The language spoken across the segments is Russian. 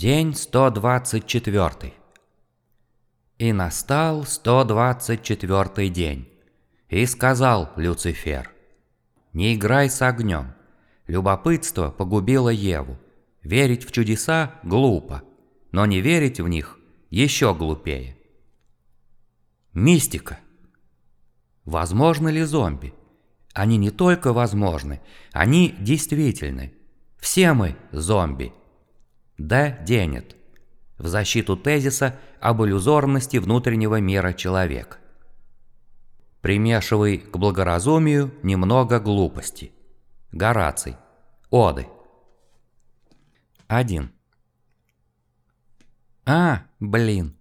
День 124. И настал 124 день. И сказал Люцифер, «Не играй с огнем. Любопытство погубило Еву. Верить в чудеса глупо, но не верить в них еще глупее». Мистика. Возможно ли зомби? Они не только возможны, они действительны. Все мы зомби. Д. Денет. В защиту тезиса об иллюзорности внутреннего мира человека. Примешивай к благоразумию немного глупости. Гораций. Оды. 1. А, блин.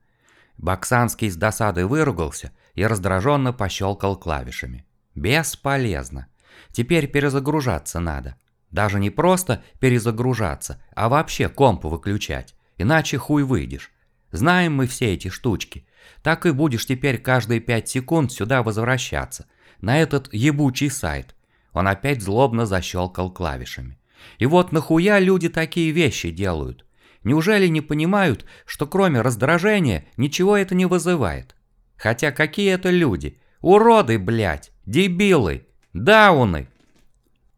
Баксанский с досадой выругался и раздраженно пощелкал клавишами. Бесполезно. Теперь перезагружаться надо. Даже не просто перезагружаться, а вообще комп выключать, иначе хуй выйдешь. Знаем мы все эти штучки. Так и будешь теперь каждые 5 секунд сюда возвращаться, на этот ебучий сайт. Он опять злобно защелкал клавишами. И вот нахуя люди такие вещи делают? Неужели не понимают, что кроме раздражения ничего это не вызывает? Хотя какие это люди? Уроды, блядь, дебилы, дауны.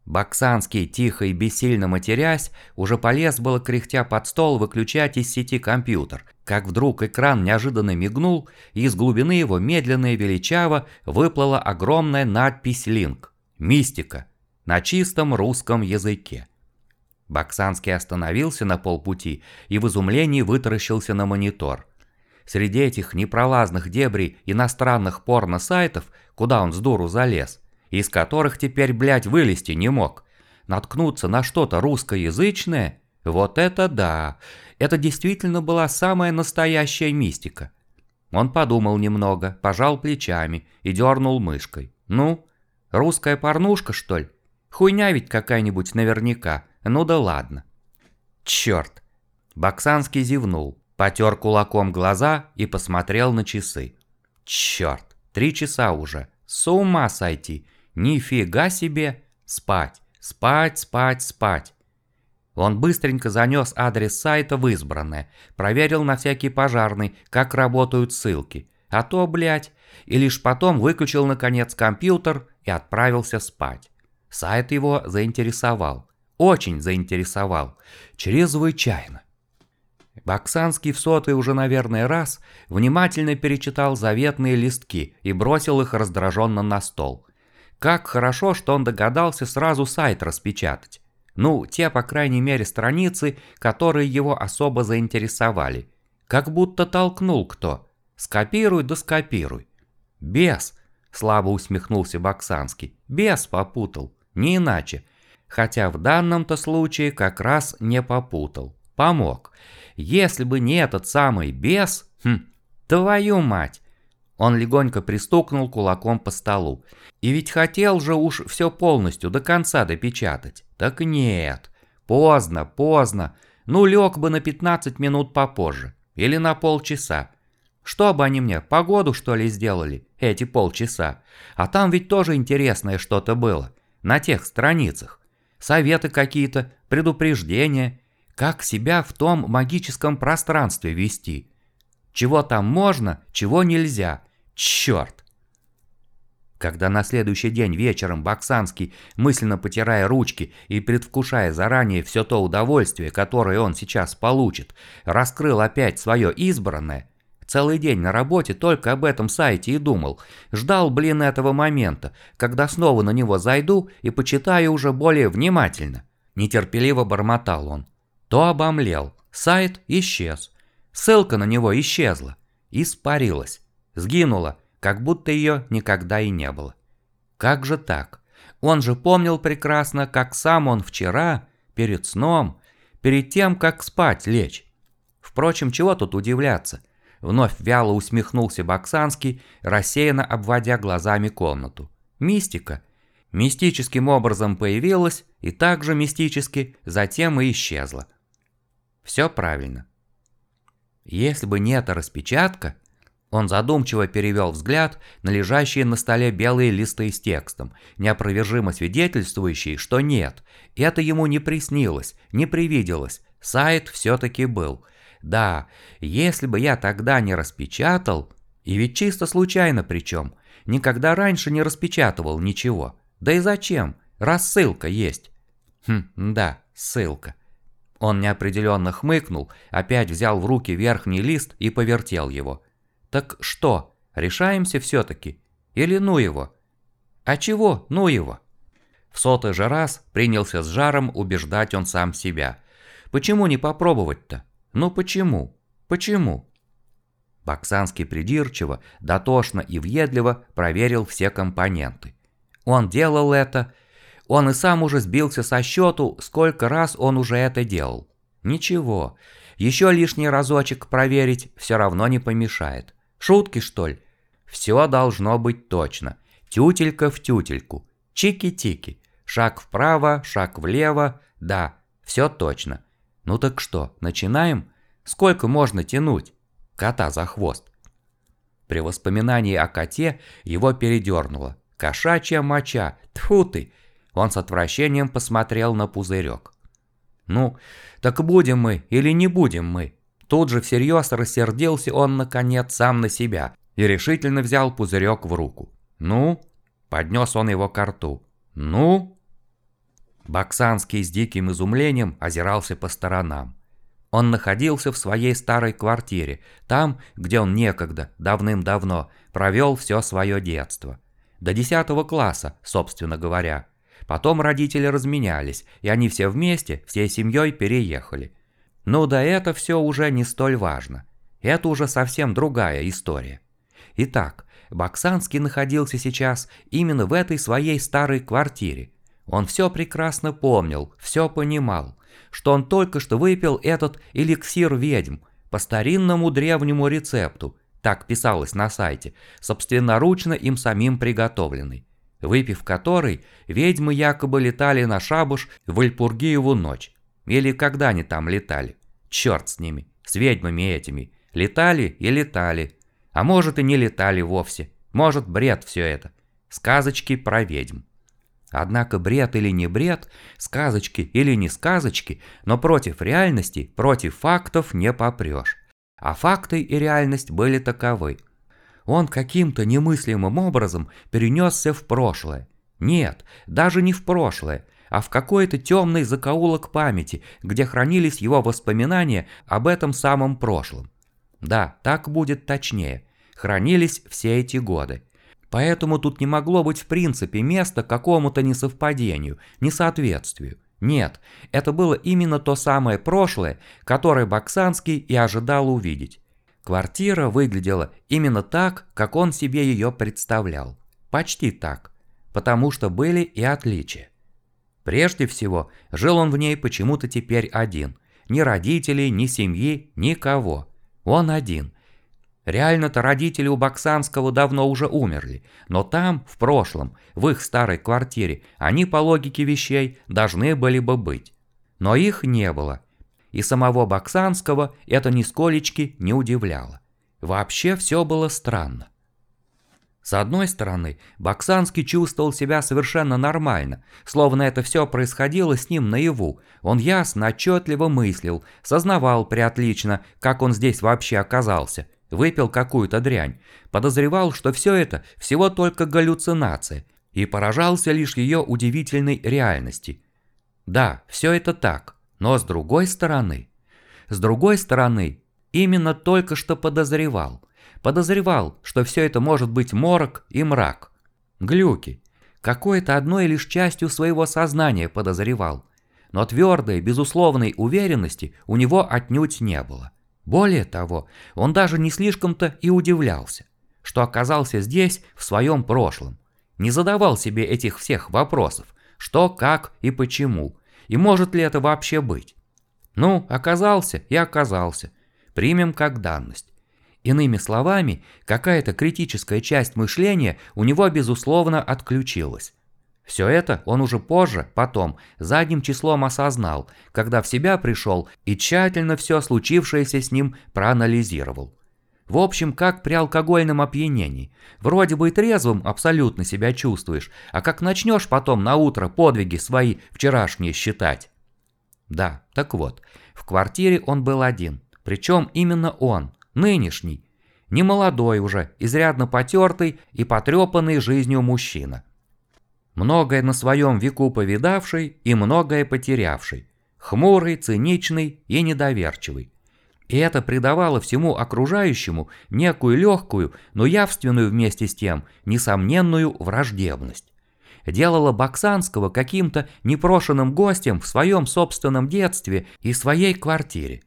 Баксанский, тихо и бессильно матерясь, уже полез было кряхтя под стол выключать из сети компьютер, как вдруг экран неожиданно мигнул, и из глубины его медленно и величаво выплыла огромная надпись «Линк» – «Мистика» на чистом русском языке. Баксанский остановился на полпути и в изумлении вытаращился на монитор. Среди этих непролазных дебрей иностранных порно-сайтов, куда он с дуру залез – из которых теперь, блядь, вылезти не мог. Наткнуться на что-то русскоязычное? Вот это да! Это действительно была самая настоящая мистика. Он подумал немного, пожал плечами и дернул мышкой. Ну, русская порнушка, что ли? Хуйня ведь какая-нибудь наверняка. Ну да ладно. Черт. Баксанский зевнул, потер кулаком глаза и посмотрел на часы. Черт, три часа уже. С ума сойти. Нифига себе! Спать, спать, спать, спать. Он быстренько занес адрес сайта в избранное, проверил на всякий пожарный, как работают ссылки. А то, блядь, и лишь потом выключил наконец компьютер и отправился спать. Сайт его заинтересовал. Очень заинтересовал. Чрезвычайно. Баксанский в сотый уже, наверное, раз внимательно перечитал заветные листки и бросил их раздраженно на стол. Как хорошо, что он догадался сразу сайт распечатать. Ну, те, по крайней мере, страницы, которые его особо заинтересовали. Как будто толкнул кто. Скопируй да скопируй. Бес, слабо усмехнулся Баксанский. Бес попутал. Не иначе. Хотя в данном-то случае как раз не попутал. Помог. Если бы не этот самый бес... Хм, твою мать! Он легонько пристукнул кулаком по столу. И ведь хотел же уж все полностью до конца допечатать. Так нет. Поздно, поздно. Ну лег бы на 15 минут попозже. Или на полчаса. Что бы они мне, погоду что ли сделали, эти полчаса? А там ведь тоже интересное что-то было. На тех страницах. Советы какие-то, предупреждения. Как себя в том магическом пространстве вести. Чего там можно, чего нельзя. Черт! Когда на следующий день вечером Баксанский, мысленно потирая ручки и предвкушая заранее все то удовольствие, которое он сейчас получит, раскрыл опять свое избранное, целый день на работе только об этом сайте и думал, ждал, блин, этого момента, когда снова на него зайду и почитаю уже более внимательно. Нетерпеливо бормотал он. То обомлел, сайт исчез, ссылка на него исчезла, испарилась. Сгинула, как будто ее никогда и не было. Как же так? Он же помнил прекрасно, как сам он вчера, перед сном, перед тем, как спать лечь. Впрочем, чего тут удивляться? Вновь вяло усмехнулся Баксанский, рассеянно обводя глазами комнату. Мистика. Мистическим образом появилась и также мистически затем и исчезла. Все правильно. Если бы не эта распечатка, Он задумчиво перевел взгляд на лежащие на столе белые листы с текстом, неопровержимо свидетельствующие, что нет, это ему не приснилось, не привиделось, сайт все-таки был. Да, если бы я тогда не распечатал, и ведь чисто случайно причем, никогда раньше не распечатывал ничего. Да и зачем? Рассылка есть. Хм, да, ссылка. Он неопределенно хмыкнул, опять взял в руки верхний лист и повертел его. Так что, решаемся все-таки? Или ну его? А чего ну его? В сотый же раз принялся с жаром убеждать он сам себя. Почему не попробовать-то? Ну почему? Почему? Баксанский придирчиво, дотошно и въедливо проверил все компоненты. Он делал это, он и сам уже сбился со счету, сколько раз он уже это делал. Ничего, еще лишний разочек проверить все равно не помешает. Шутки, что ли? Все должно быть точно. Тютелька в тютельку. Чики-тики. Шаг вправо, шаг влево. Да, все точно. Ну так что, начинаем? Сколько можно тянуть? Кота за хвост. При воспоминании о коте его передернуло. Кошачья моча. Тьфу ты. Он с отвращением посмотрел на пузырек. Ну, так будем мы или не будем мы? Тут же всерьез рассердился он, наконец, сам на себя и решительно взял пузырек в руку. «Ну?» – поднес он его к рту. «Ну?» Баксанский с диким изумлением озирался по сторонам. Он находился в своей старой квартире, там, где он некогда, давным-давно, провел все свое детство. До 10 класса, собственно говоря. Потом родители разменялись, и они все вместе, всей семьей переехали. Но да это все уже не столь важно. Это уже совсем другая история. Итак, Баксанский находился сейчас именно в этой своей старой квартире. Он все прекрасно помнил, все понимал, что он только что выпил этот эликсир ведьм по старинному древнему рецепту, так писалось на сайте, собственноручно им самим приготовленный, выпив который, ведьмы якобы летали на шабуш в Альпургиеву ночь, или когда они там летали? Черт с ними, с ведьмами этими. Летали и летали. А может и не летали вовсе. Может бред все это. Сказочки про ведьм. Однако бред или не бред, сказочки или не сказочки, но против реальности, против фактов не попрешь. А факты и реальность были таковы. Он каким-то немыслимым образом перенесся в прошлое. Нет, даже не в прошлое, а в какой-то темный закоулок памяти, где хранились его воспоминания об этом самом прошлом. Да, так будет точнее. Хранились все эти годы. Поэтому тут не могло быть в принципе места какому-то несовпадению, несоответствию. Нет, это было именно то самое прошлое, которое Баксанский и ожидал увидеть. Квартира выглядела именно так, как он себе ее представлял. Почти так. Потому что были и отличия. Прежде всего, жил он в ней почему-то теперь один. Ни родителей, ни семьи, никого. Он один. Реально-то родители у Баксанского давно уже умерли, но там, в прошлом, в их старой квартире, они по логике вещей должны были бы быть. Но их не было. И самого Баксанского это нисколечки не удивляло. Вообще все было странно. С одной стороны, Баксанский чувствовал себя совершенно нормально, словно это все происходило с ним наяву. Он ясно, отчетливо мыслил, сознавал приотлично, как он здесь вообще оказался. Выпил какую-то дрянь, подозревал, что все это всего только галлюцинация, и поражался лишь ее удивительной реальности. Да, все это так, но с другой стороны... С другой стороны, именно только что подозревал – Подозревал, что все это может быть морок и мрак. Глюки. Какой-то одной лишь частью своего сознания подозревал. Но твердой, безусловной уверенности у него отнюдь не было. Более того, он даже не слишком-то и удивлялся, что оказался здесь в своем прошлом. Не задавал себе этих всех вопросов, что, как и почему, и может ли это вообще быть. Ну, оказался и оказался. Примем как данность. Иными словами, какая-то критическая часть мышления у него безусловно отключилась. Все это он уже позже, потом, задним числом осознал, когда в себя пришел и тщательно все случившееся с ним проанализировал. В общем, как при алкогольном опьянении. Вроде бы и трезвым абсолютно себя чувствуешь, а как начнешь потом на утро подвиги свои вчерашние считать. Да, так вот, в квартире он был один. Причем именно он, нынешний. Не молодой уже, изрядно потертый и потрепанный жизнью мужчина. Многое на своем веку повидавший и многое потерявший. Хмурый, циничный и недоверчивый. И это придавало всему окружающему некую легкую, но явственную вместе с тем, несомненную враждебность. Делало Баксанского каким-то непрошенным гостем в своем собственном детстве и своей квартире.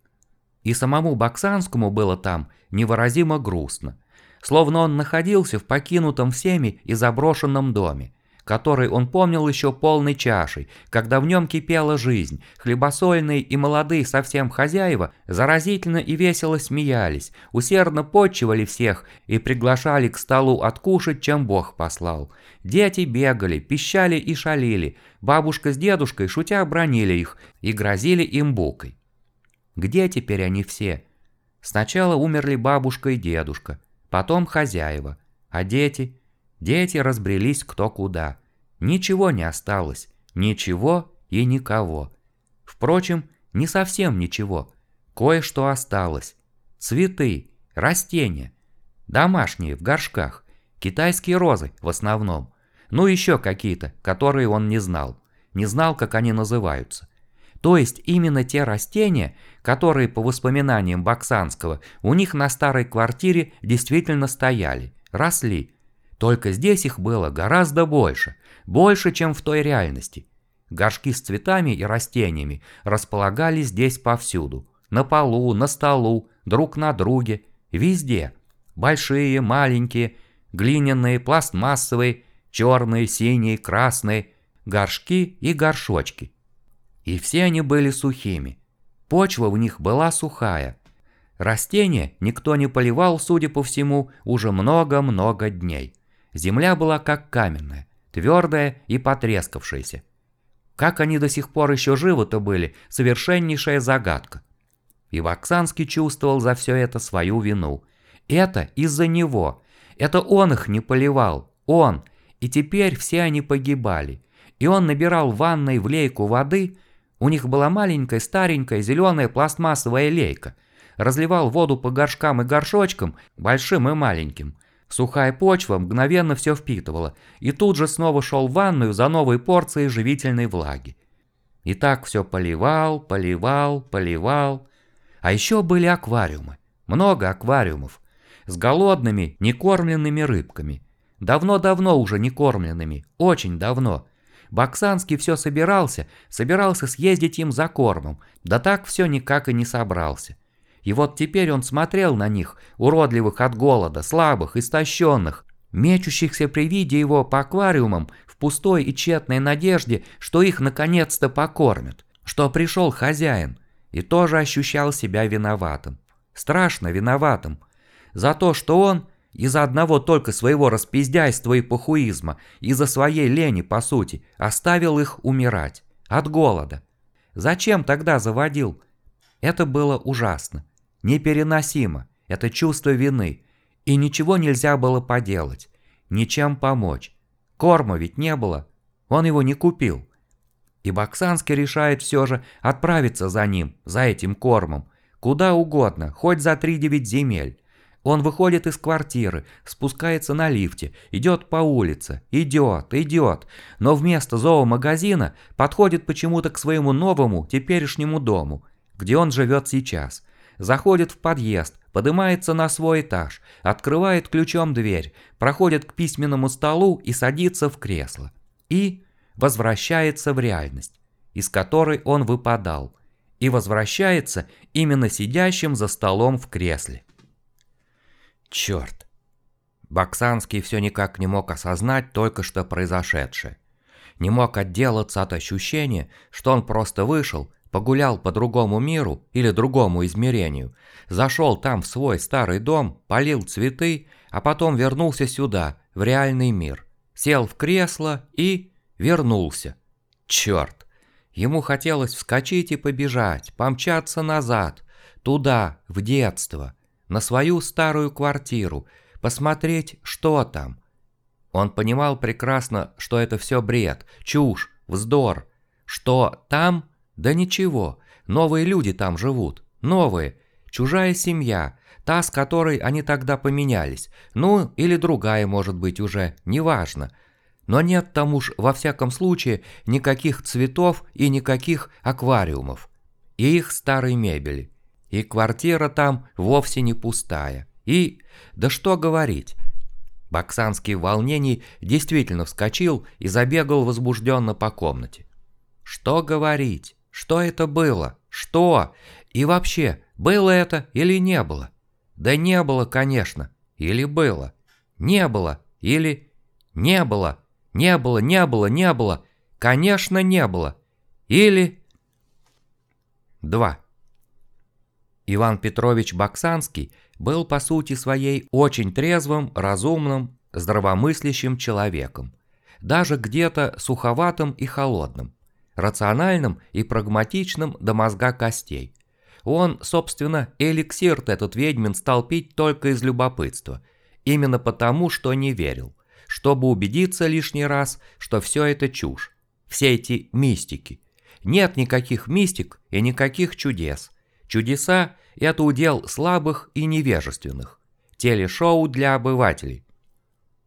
И самому Баксанскому было там невыразимо грустно, словно он находился в покинутом всеми и заброшенном доме, который он помнил еще полной чашей, когда в нем кипела жизнь. Хлебосольные и молодые совсем хозяева заразительно и весело смеялись, усердно подчивали всех и приглашали к столу откушать, чем Бог послал. Дети бегали, пищали и шалили, бабушка с дедушкой шутя бронили их и грозили им букой. Где теперь они все? Сначала умерли бабушка и дедушка, потом хозяева, а дети – Дети разбрелись кто куда. Ничего не осталось. Ничего и никого. Впрочем, не совсем ничего. Кое-что осталось. Цветы, растения. Домашние, в горшках. Китайские розы в основном. Ну еще какие-то, которые он не знал. Не знал, как они называются. То есть именно те растения, которые, по воспоминаниям Баксанского, у них на старой квартире действительно стояли, росли, только здесь их было гораздо больше, больше, чем в той реальности. Горшки с цветами и растениями располагались здесь повсюду. На полу, на столу, друг на друге, везде. Большие, маленькие, глиняные, пластмассовые, черные, синие, красные, горшки и горшочки. И все они были сухими. Почва в них была сухая. Растения никто не поливал, судя по всему, уже много-много дней. Земля была как каменная, твердая и потрескавшаяся. Как они до сих пор еще живы-то были, совершеннейшая загадка. И Ваксанский чувствовал за все это свою вину. Это из-за него. Это он их не поливал. Он. И теперь все они погибали. И он набирал ванной в лейку воды. У них была маленькая старенькая зеленая пластмассовая лейка. Разливал воду по горшкам и горшочкам, большим и маленьким. Сухая почва мгновенно все впитывала, и тут же снова шел в ванную за новой порцией живительной влаги. И так все поливал, поливал, поливал. А еще были аквариумы. Много аквариумов. С голодными, некормленными рыбками. Давно-давно уже не кормленными. Очень давно. Баксанский все собирался, собирался съездить им за кормом. Да так все никак и не собрался. И вот теперь он смотрел на них, уродливых от голода, слабых, истощенных, мечущихся при виде его по аквариумам в пустой и тщетной надежде, что их наконец-то покормят, что пришел хозяин, и тоже ощущал себя виноватым. Страшно виноватым. За то, что он, из-за одного только своего распиздяйства и похуизма, из-за своей лени, по сути, оставил их умирать. От голода. Зачем тогда заводил? Это было ужасно. Непереносимо. Это чувство вины. И ничего нельзя было поделать. Ничем помочь. Корма ведь не было. Он его не купил. И Баксанский решает все же отправиться за ним, за этим кормом. Куда угодно, хоть за 3-9 земель. Он выходит из квартиры, спускается на лифте, идет по улице, идет, идет, но вместо зоомагазина подходит почему-то к своему новому, теперешнему дому, где он живет сейчас – заходит в подъезд, поднимается на свой этаж, открывает ключом дверь, проходит к письменному столу и садится в кресло. И возвращается в реальность, из которой он выпадал, и возвращается именно сидящим за столом в кресле. Черт. Баксанский все никак не мог осознать только что произошедшее. Не мог отделаться от ощущения, что он просто вышел, погулял по другому миру или другому измерению, зашел там в свой старый дом, полил цветы, а потом вернулся сюда, в реальный мир, сел в кресло и вернулся. Черт! Ему хотелось вскочить и побежать, помчаться назад, туда, в детство, на свою старую квартиру, посмотреть, что там. Он понимал прекрасно, что это все бред, чушь, вздор. Что там? Да ничего, новые люди там живут, новые, чужая семья, та, с которой они тогда поменялись, ну или другая может быть уже, неважно. Но нет там уж во всяком случае никаких цветов и никаких аквариумов. И их старой мебели. И квартира там вовсе не пустая. И, да что говорить, Баксанский в волнении действительно вскочил и забегал возбужденно по комнате. Что говорить? Что это было? Что? И вообще, было это или не было? Да не было, конечно. Или было? Не было. Или не было. Не было, не было, не было. Конечно, не было. Или... 2. Иван Петрович Баксанский был по сути своей очень трезвым, разумным, здравомыслящим человеком, даже где-то суховатым и холодным, рациональным и прагматичным до мозга костей. Он, собственно, эликсир этот ведьмин стал пить только из любопытства, именно потому, что не верил, чтобы убедиться лишний раз, что все это чушь, все эти мистики. Нет никаких мистик и никаких чудес. Чудеса – это удел слабых и невежественных. Телешоу для обывателей.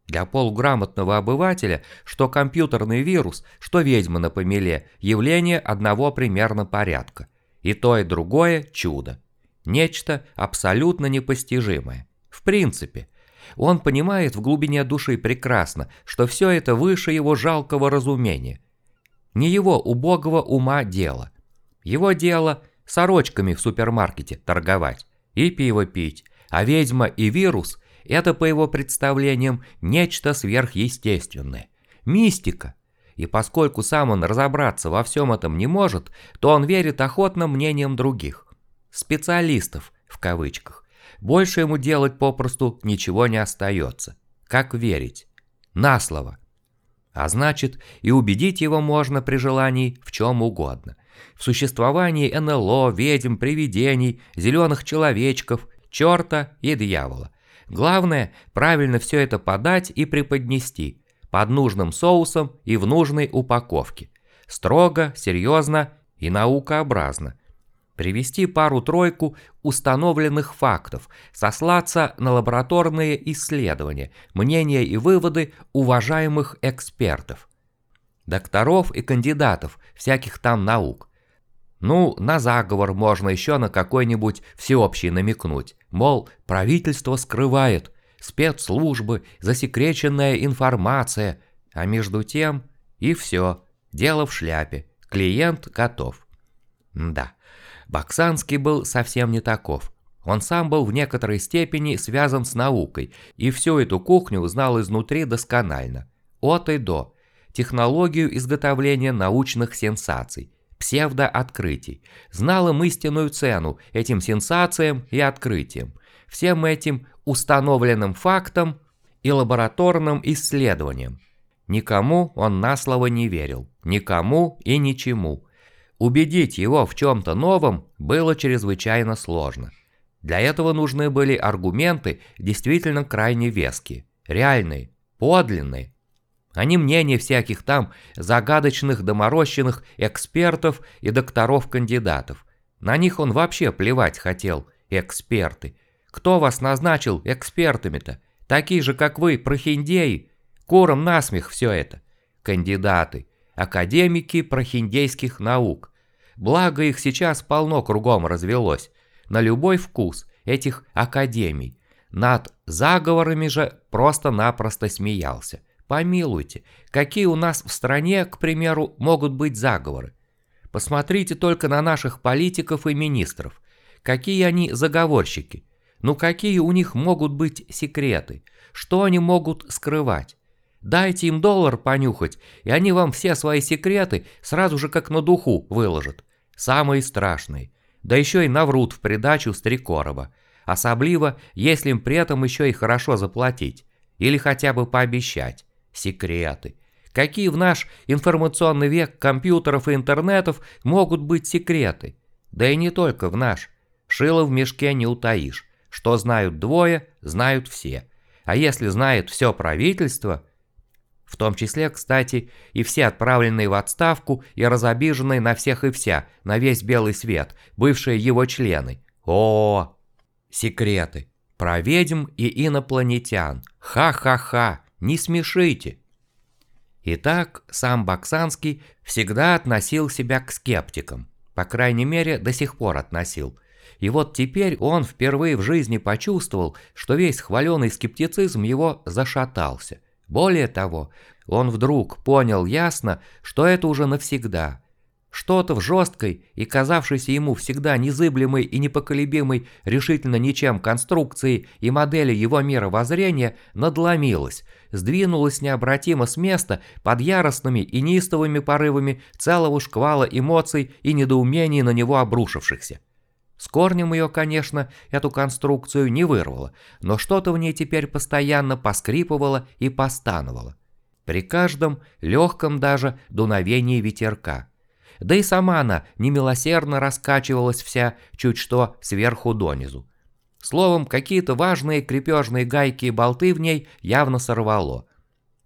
Для полуграмотного обывателя, что компьютерный вирус, что ведьма на помеле – явление одного примерно порядка. И то, и другое – чудо. Нечто абсолютно непостижимое. В принципе. Он понимает в глубине души прекрасно, что все это выше его жалкого разумения. Не его убогого ума дело. Его дело – сорочками в супермаркете торговать и пиво пить, а ведьма и вирус – это, по его представлениям, нечто сверхъестественное. Мистика. И поскольку сам он разобраться во всем этом не может, то он верит охотно мнениям других. Специалистов, в кавычках. Больше ему делать попросту ничего не остается. Как верить? На слово. А значит, и убедить его можно при желании в чем угодно – в существовании НЛО, ведьм, привидений, зеленых человечков, черта и дьявола. Главное, правильно все это подать и преподнести, под нужным соусом и в нужной упаковке. Строго, серьезно и наукообразно. Привести пару-тройку установленных фактов, сослаться на лабораторные исследования, мнения и выводы уважаемых экспертов. Докторов и кандидатов всяких там наук. Ну, на заговор можно еще на какой-нибудь всеобщий намекнуть. Мол, правительство скрывает, спецслужбы, засекреченная информация. А между тем и все, дело в шляпе, клиент готов. Да, Баксанский был совсем не таков. Он сам был в некоторой степени связан с наукой и всю эту кухню знал изнутри досконально. От и до. Технологию изготовления научных сенсаций, псевдооткрытий. Знал им истинную цену этим сенсациям и открытиям, всем этим установленным фактам и лабораторным исследованиям. Никому он на слово не верил, никому и ничему. Убедить его в чем-то новом было чрезвычайно сложно. Для этого нужны были аргументы действительно крайне веские, реальные, подлинные, не мнение всяких там загадочных доморощенных экспертов и докторов-кандидатов. На них он вообще плевать хотел, эксперты. Кто вас назначил экспертами-то? Такие же, как вы, прохиндеи? Куром насмех все это. Кандидаты, академики прохиндейских наук. Благо их сейчас полно кругом развелось. На любой вкус этих академий. Над заговорами же просто-напросто смеялся. Помилуйте, какие у нас в стране, к примеру, могут быть заговоры? Посмотрите только на наших политиков и министров. Какие они заговорщики? Ну какие у них могут быть секреты? Что они могут скрывать? Дайте им доллар понюхать, и они вам все свои секреты сразу же как на духу выложат. Самые страшные. Да еще и наврут в придачу с три короба. Особливо, если им при этом еще и хорошо заплатить. Или хотя бы пообещать секреты. Какие в наш информационный век компьютеров и интернетов могут быть секреты? Да и не только в наш. Шило в мешке не утаишь. что знают двое, знают все. А если знает все правительство, в том числе, кстати, и все отправленные в отставку и разобиженные на всех и вся, на весь белый свет, бывшие его члены. О, секреты. Про ведьм и инопланетян. Ха-ха-ха, не смешите. Итак, сам Баксанский всегда относил себя к скептикам. По крайней мере, до сих пор относил. И вот теперь он впервые в жизни почувствовал, что весь хваленый скептицизм его зашатался. Более того, он вдруг понял ясно, что это уже навсегда. Что-то в жесткой и казавшейся ему всегда незыблемой и непоколебимой решительно ничем конструкции и модели его мировоззрения надломилось, сдвинулось необратимо с места под яростными и неистовыми порывами целого шквала эмоций и недоумений на него обрушившихся. С корнем ее, конечно, эту конструкцию не вырвало, но что-то в ней теперь постоянно поскрипывало и постановало. При каждом легком даже дуновении ветерка. Да и сама она немилосердно раскачивалась вся, чуть что, сверху донизу. Словом, какие-то важные крепежные гайки и болты в ней явно сорвало.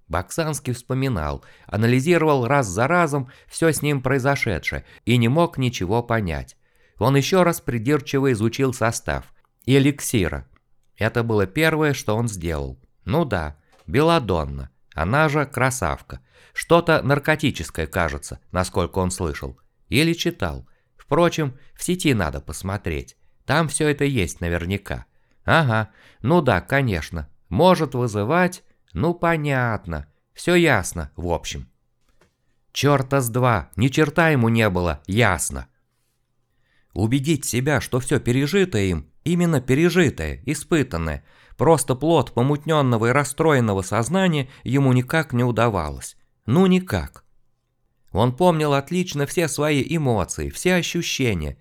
Баксанский вспоминал, анализировал раз за разом все с ним произошедшее и не мог ничего понять. Он еще раз придирчиво изучил состав. Эликсира. Это было первое, что он сделал. Ну да, Беладонна. Она же красавка. Что-то наркотическое, кажется, насколько он слышал. Или читал. Впрочем, в сети надо посмотреть. Там все это есть наверняка. Ага, ну да, конечно. Может вызывать... Ну понятно. Все ясно, в общем. Черта с два, ни черта ему не было, ясно. Убедить себя, что все пережитое им, именно пережитое, испытанное, просто плод помутненного и расстроенного сознания ему никак не удавалось. Ну никак. Он помнил отлично все свои эмоции, все ощущения,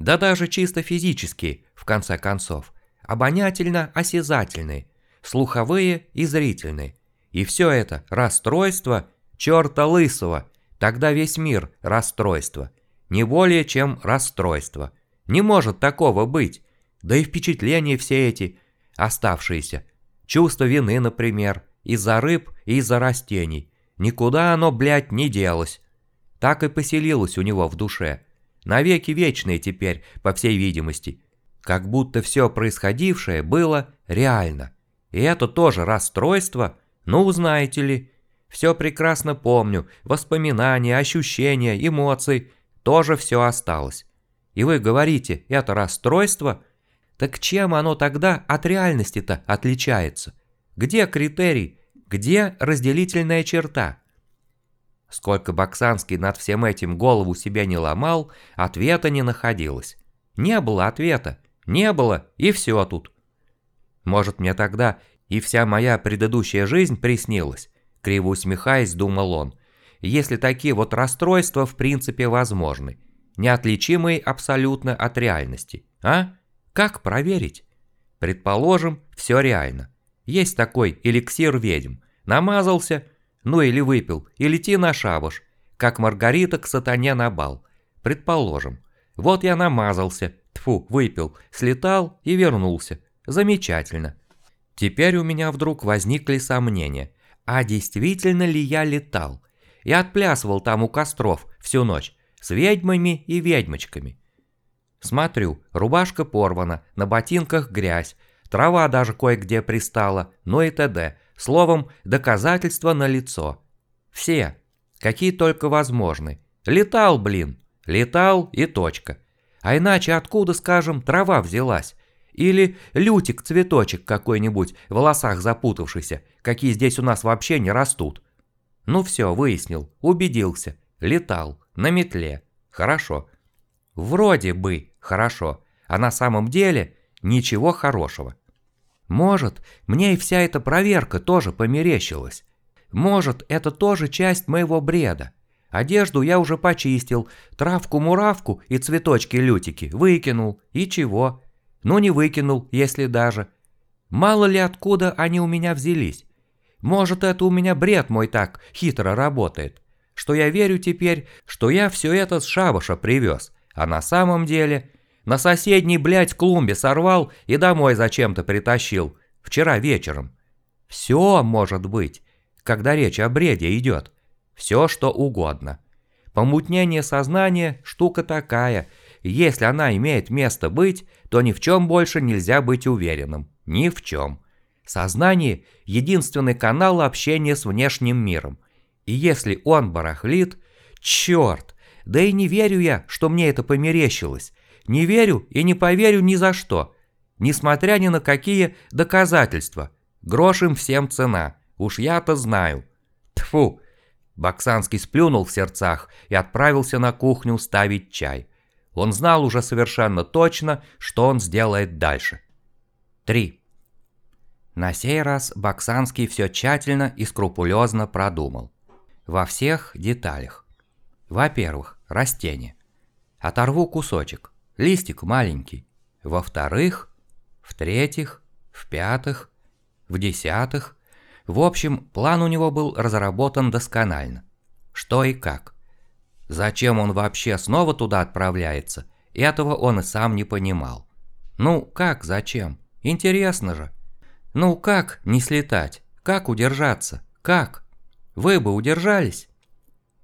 да даже чисто физические, в конце концов, обонятельно-осязательные, слуховые и зрительные. И все это расстройство черта лысого, тогда весь мир расстройство – не более чем расстройство. Не может такого быть. Да и впечатления все эти, оставшиеся. Чувство вины, например, из-за рыб и из-за растений. Никуда оно, блядь, не делось. Так и поселилось у него в душе. Навеки вечные теперь, по всей видимости. Как будто все происходившее было реально. И это тоже расстройство, ну, знаете ли. Все прекрасно помню, воспоминания, ощущения, эмоции – тоже все осталось. И вы говорите, это расстройство? Так чем оно тогда от реальности-то отличается? Где критерий? Где разделительная черта? Сколько Баксанский над всем этим голову себя не ломал, ответа не находилось. Не было ответа. Не было, и все тут. Может, мне тогда и вся моя предыдущая жизнь приснилась? Криво усмехаясь, думал он если такие вот расстройства в принципе возможны, неотличимые абсолютно от реальности. А? Как проверить? Предположим, все реально. Есть такой эликсир ведьм. Намазался, ну или выпил, и лети на шабаш, как Маргарита к сатане на бал. Предположим. Вот я намазался, тфу, выпил, слетал и вернулся. Замечательно. Теперь у меня вдруг возникли сомнения. А действительно ли я летал? и отплясывал там у костров всю ночь с ведьмами и ведьмочками. Смотрю, рубашка порвана, на ботинках грязь, трава даже кое-где пристала, ну и т.д. Словом, доказательства на лицо. Все, какие только возможны. Летал, блин, летал и точка. А иначе откуда, скажем, трава взялась? Или лютик-цветочек какой-нибудь в волосах запутавшийся, какие здесь у нас вообще не растут. Ну все, выяснил, убедился. Летал, на метле. Хорошо. Вроде бы хорошо, а на самом деле ничего хорошего. Может, мне и вся эта проверка тоже померещилась. Может, это тоже часть моего бреда. Одежду я уже почистил, травку-муравку и цветочки-лютики выкинул. И чего? Ну не выкинул, если даже. Мало ли откуда они у меня взялись. Может, это у меня бред мой так хитро работает, что я верю теперь, что я все это с шабаша привез, а на самом деле... На соседней, блядь, клумбе сорвал и домой зачем-то притащил. Вчера вечером. Все может быть, когда речь о бреде идет. Все, что угодно. Помутнение сознания – штука такая. Если она имеет место быть, то ни в чем больше нельзя быть уверенным. Ни в чем. Сознание – единственный канал общения с внешним миром. И если он барахлит, черт, да и не верю я, что мне это померещилось. Не верю и не поверю ни за что. Несмотря ни на какие доказательства. Грош им всем цена. Уж я-то знаю. Тфу. Баксанский сплюнул в сердцах и отправился на кухню ставить чай. Он знал уже совершенно точно, что он сделает дальше. 3. На сей раз Баксанский все тщательно и скрупулезно продумал. Во всех деталях. Во-первых, растение. Оторву кусочек, листик маленький. Во-вторых, в-третьих, в-пятых, в-десятых. В общем, план у него был разработан досконально. Что и как. Зачем он вообще снова туда отправляется, этого он и сам не понимал. Ну, как зачем? Интересно же. Ну, как не слетать? Как удержаться? Как? Вы бы удержались?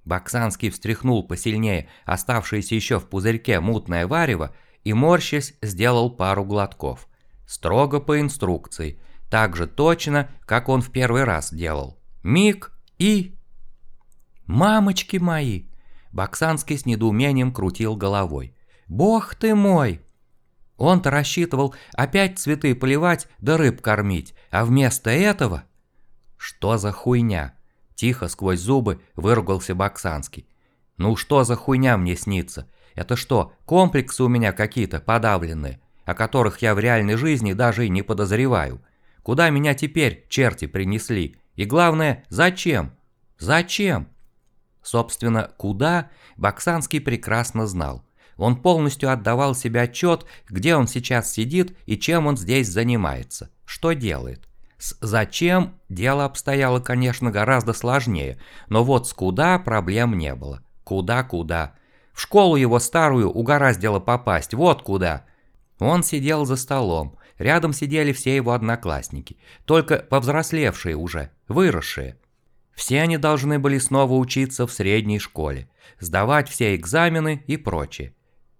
Баксанский встряхнул посильнее оставшееся еще в пузырьке мутное варево и, морщась, сделал пару глотков. Строго по инструкции, так же точно, как он в первый раз делал. Миг и... «Мамочки мои!» Баксанский с недоумением крутил головой. «Бог ты мой!» Он-то рассчитывал опять цветы поливать да рыб кормить, а вместо этого... Что за хуйня? Тихо, сквозь зубы, выругался Баксанский. «Ну что за хуйня мне снится? Это что, комплексы у меня какие-то подавленные, о которых я в реальной жизни даже и не подозреваю? Куда меня теперь черти принесли? И главное, зачем? Зачем?» Собственно, куда, Баксанский прекрасно знал. Он полностью отдавал себе отчет, где он сейчас сидит и чем он здесь занимается, что делает. С «зачем» дело обстояло, конечно, гораздо сложнее, но вот с «куда» проблем не было. Куда-куда. В школу его старую угораздило попасть, вот куда. Он сидел за столом, рядом сидели все его одноклассники, только повзрослевшие уже, выросшие. Все они должны были снова учиться в средней школе, сдавать все экзамены и прочее.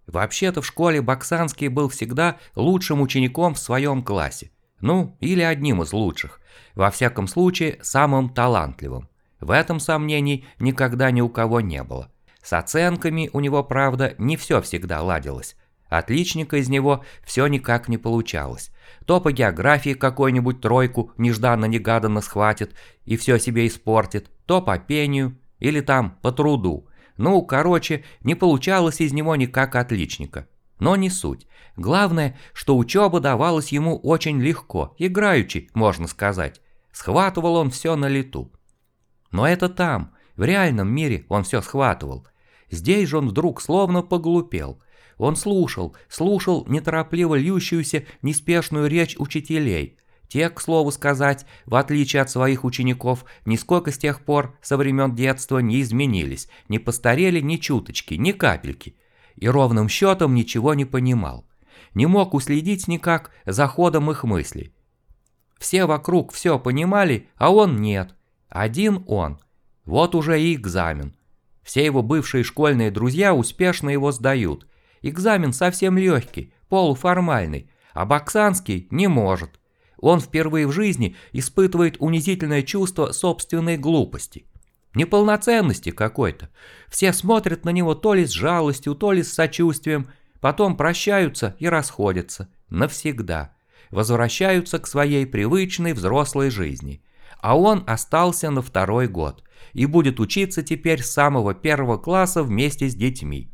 Вообще-то в школе Баксанский был всегда лучшим учеником в своем классе. Ну, или одним из лучших. Во всяком случае, самым талантливым. В этом сомнений никогда ни у кого не было. С оценками у него, правда, не все всегда ладилось. Отличника из него все никак не получалось. То по географии какую-нибудь тройку нежданно-негаданно схватит и все себе испортит, то по пению или там по труду. Ну, короче, не получалось из него никак отличника. Но не суть. Главное, что учеба давалась ему очень легко, играючи, можно сказать. Схватывал он все на лету. Но это там, в реальном мире он все схватывал. Здесь же он вдруг словно поглупел. Он слушал, слушал неторопливо льющуюся неспешную речь учителей. Те, к слову сказать, в отличие от своих учеников, нисколько с тех пор, со времен детства, не изменились, не постарели ни чуточки, ни капельки. И ровным счетом ничего не понимал не мог уследить никак за ходом их мыслей. Все вокруг все понимали, а он нет. Один он. Вот уже и экзамен. Все его бывшие школьные друзья успешно его сдают. Экзамен совсем легкий, полуформальный, а Баксанский не может. Он впервые в жизни испытывает унизительное чувство собственной глупости. Неполноценности какой-то. Все смотрят на него то ли с жалостью, то ли с сочувствием, Потом прощаются и расходятся. Навсегда. Возвращаются к своей привычной взрослой жизни. А он остался на второй год и будет учиться теперь с самого первого класса вместе с детьми.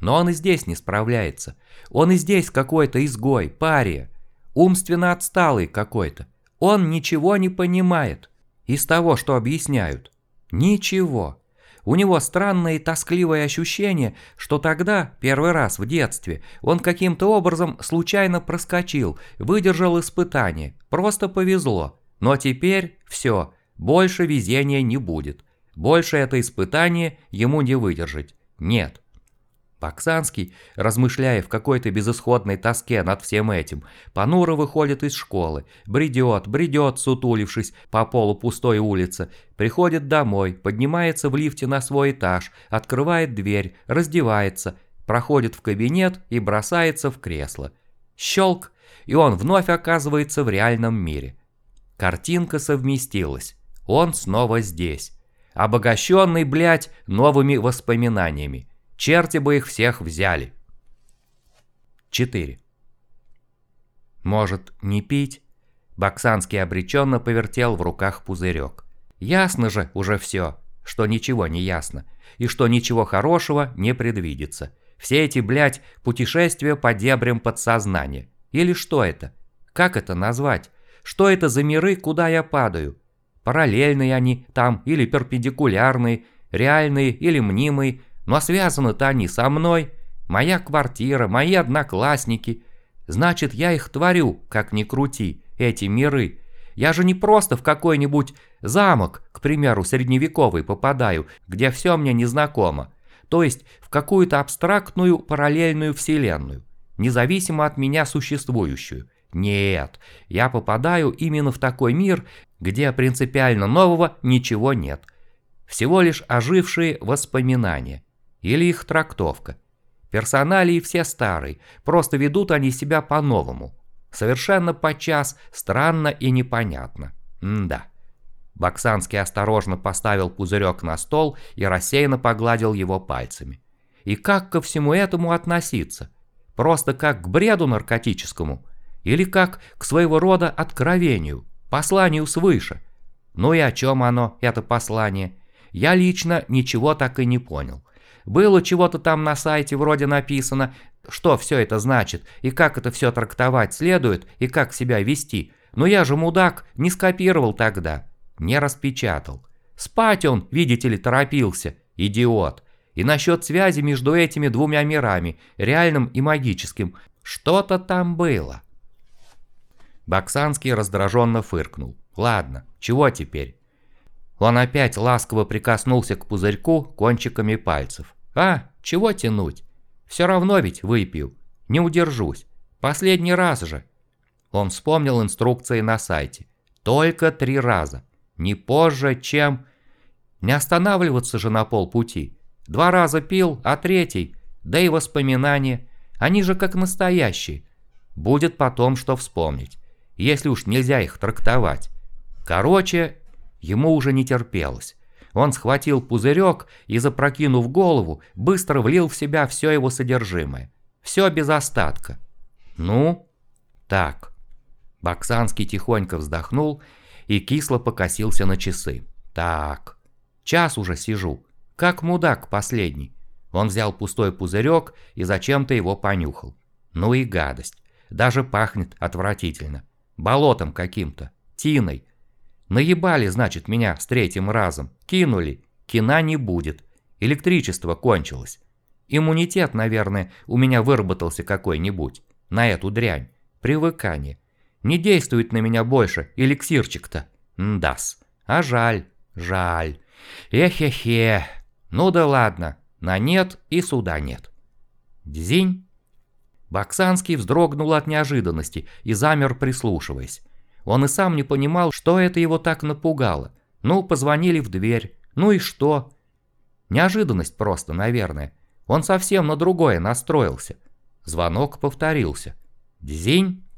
Но он и здесь не справляется. Он и здесь какой-то изгой, пария. Умственно отсталый какой-то. Он ничего не понимает. Из того, что объясняют. Ничего. У него странное и тоскливое ощущение, что тогда, первый раз в детстве, он каким-то образом случайно проскочил, выдержал испытание, просто повезло. Но теперь все, больше везения не будет. Больше это испытание ему не выдержать. Нет. Баксанский, размышляя в какой-то безысходной тоске над всем этим, понуро выходит из школы, бредет, бредет, сутулившись по полу пустой улицы, приходит домой, поднимается в лифте на свой этаж, открывает дверь, раздевается, проходит в кабинет и бросается в кресло. Щелк, и он вновь оказывается в реальном мире. Картинка совместилась. Он снова здесь. Обогащенный, блядь, новыми воспоминаниями. Черти бы их всех взяли. 4. Может, не пить? Баксанский обреченно повертел в руках пузырек. Ясно же уже все, что ничего не ясно, и что ничего хорошего не предвидится. Все эти, блядь, путешествия по дебрям подсознания. Или что это? Как это назвать? Что это за миры, куда я падаю? Параллельные они там или перпендикулярные, реальные или мнимые, но связаны-то они со мной. Моя квартира, мои одноклассники. Значит, я их творю, как ни крути, эти миры. Я же не просто в какой-нибудь замок, к примеру, средневековый попадаю, где все мне незнакомо. То есть в какую-то абстрактную параллельную вселенную, независимо от меня существующую. Нет, я попадаю именно в такой мир, где принципиально нового ничего нет. Всего лишь ожившие воспоминания или их трактовка. Персоналии все старые, просто ведут они себя по-новому. Совершенно подчас странно и непонятно. М да. Баксанский осторожно поставил пузырек на стол и рассеянно погладил его пальцами. И как ко всему этому относиться? Просто как к бреду наркотическому? Или как к своего рода откровению, посланию свыше? Ну и о чем оно, это послание? Я лично ничего так и не понял. Было чего-то там на сайте вроде написано, что все это значит, и как это все трактовать следует, и как себя вести. Но я же мудак, не скопировал тогда, не распечатал. Спать он, видите ли, торопился, идиот. И насчет связи между этими двумя мирами, реальным и магическим, что-то там было. Баксанский раздраженно фыркнул. Ладно, чего теперь? Он опять ласково прикоснулся к пузырьку кончиками пальцев. А, чего тянуть? Все равно ведь выпью. Не удержусь. Последний раз же. Он вспомнил инструкции на сайте. Только три раза. Не позже, чем... Не останавливаться же на полпути. Два раза пил, а третий... Да и воспоминания. Они же как настоящие. Будет потом что вспомнить. Если уж нельзя их трактовать. Короче, ему уже не терпелось. Он схватил пузырек и, запрокинув голову, быстро влил в себя все его содержимое. Все без остатка. Ну, так. Баксанский тихонько вздохнул и кисло покосился на часы. Так, час уже сижу. Как мудак последний. Он взял пустой пузырек и зачем-то его понюхал. Ну и гадость. Даже пахнет отвратительно. Болотом каким-то. Тиной. Наебали, значит, меня с третьим разом. Кинули. Кина не будет. Электричество кончилось. Иммунитет, наверное, у меня выработался какой-нибудь. На эту дрянь. Привыкание. Не действует на меня больше эликсирчик-то. Мдас. А жаль. Жаль. Эхе-хе. Ну да ладно. На нет и суда нет. Дзинь. Баксанский вздрогнул от неожиданности и замер, прислушиваясь. Он и сам не понимал, что это его так напугало. Ну, позвонили в дверь. Ну и что? Неожиданность просто, наверное. Он совсем на другое настроился. Звонок повторился. «Дзинь?»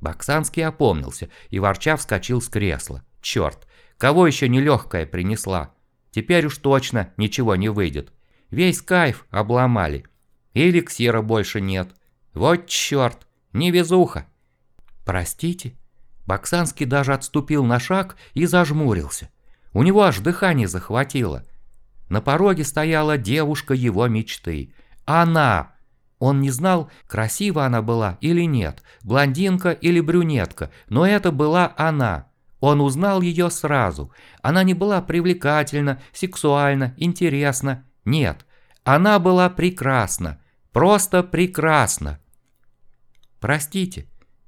Баксанский опомнился и ворча вскочил с кресла. «Черт, кого еще нелегкая принесла? Теперь уж точно ничего не выйдет. Весь кайф обломали. И эликсира больше нет. Вот черт, невезуха!» «Простите?» Баксанский даже отступил на шаг и зажмурился. У него аж дыхание захватило. На пороге стояла девушка его мечты. Она! Он не знал, красива она была или нет, блондинка или брюнетка, но это была она. Он узнал ее сразу. Она не была привлекательна, сексуальна, интересна. Нет, она была прекрасна. Просто прекрасна. «Простите»,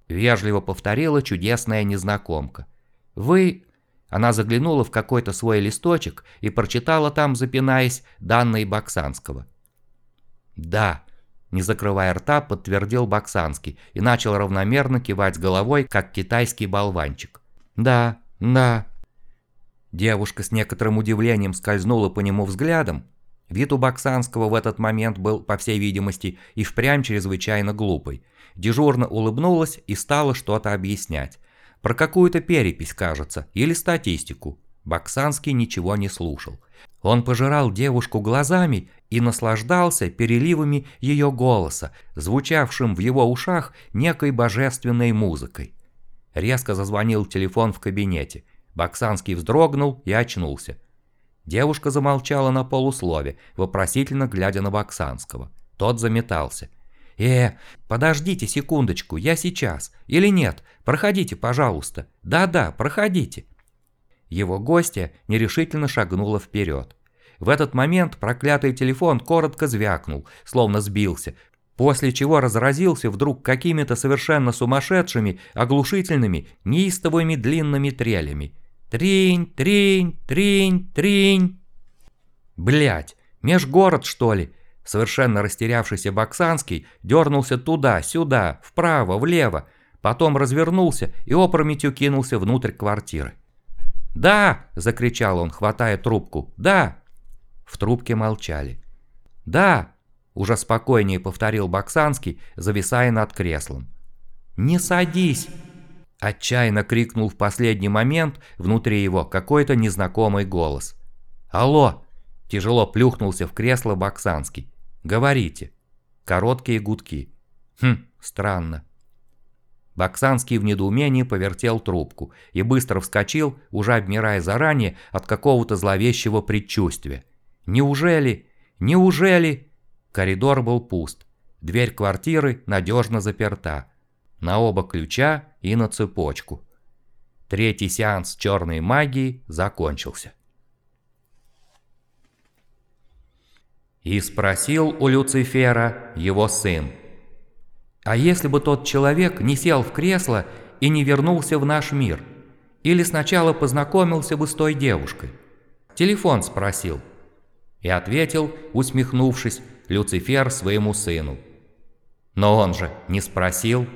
Вежливо повторила чудесная незнакомка. «Вы...» Она заглянула в какой-то свой листочек и прочитала там, запинаясь, данные Баксанского. «Да», – не закрывая рта, подтвердил Баксанский и начал равномерно кивать головой, как китайский болванчик. «Да, да». Девушка с некоторым удивлением скользнула по нему взглядом. Вид у Баксанского в этот момент был, по всей видимости, и впрямь чрезвычайно глупый. Дежурно улыбнулась и стала что-то объяснять. Про какую-то перепись, кажется, или статистику. Баксанский ничего не слушал. Он пожирал девушку глазами и наслаждался переливами ее голоса, звучавшим в его ушах некой божественной музыкой. Резко зазвонил телефон в кабинете. Баксанский вздрогнул и очнулся. Девушка замолчала на полуслове, вопросительно глядя на Баксанского. Тот заметался. «Э, подождите секундочку, я сейчас. Или нет? Проходите, пожалуйста. Да-да, проходите». Его гостья нерешительно шагнула вперед. В этот момент проклятый телефон коротко звякнул, словно сбился, после чего разразился вдруг какими-то совершенно сумасшедшими, оглушительными, неистовыми длинными трелями. Тринь, тринь, тринь, тринь. Блять, межгород что ли? Совершенно растерявшийся Баксанский дернулся туда, сюда, вправо, влево, потом развернулся и опрометью кинулся внутрь квартиры. «Да!» – закричал он, хватая трубку. «Да!» В трубке молчали. «Да!» – уже спокойнее повторил Баксанский, зависая над креслом. «Не садись!» – отчаянно крикнул в последний момент внутри его какой-то незнакомый голос. «Алло!» – тяжело плюхнулся в кресло Баксанский. «Говорите!» Короткие гудки. «Хм, странно. Баксанский в недоумении повертел трубку и быстро вскочил, уже обмирая заранее от какого-то зловещего предчувствия. Неужели? Неужели? Коридор был пуст. Дверь квартиры надежно заперта. На оба ключа и на цепочку. Третий сеанс черной магии закончился. И спросил у Люцифера его сын. А если бы тот человек не сел в кресло и не вернулся в наш мир? Или сначала познакомился бы с той девушкой? Телефон спросил. И ответил, усмехнувшись, Люцифер своему сыну. Но он же не спросил.